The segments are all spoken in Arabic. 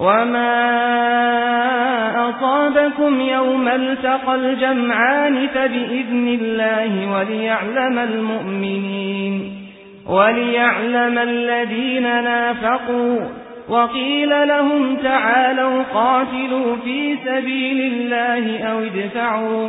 وما أصابكم يوم التقى الجمعان فبإذن الله وليعلم المؤمنين وليعلم الذين نافقوا وقيل لهم تعالوا قاتلوا في سبيل الله أو ادفعوا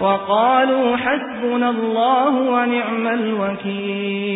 وقالوا حسبنا الله ونعم الوكيل.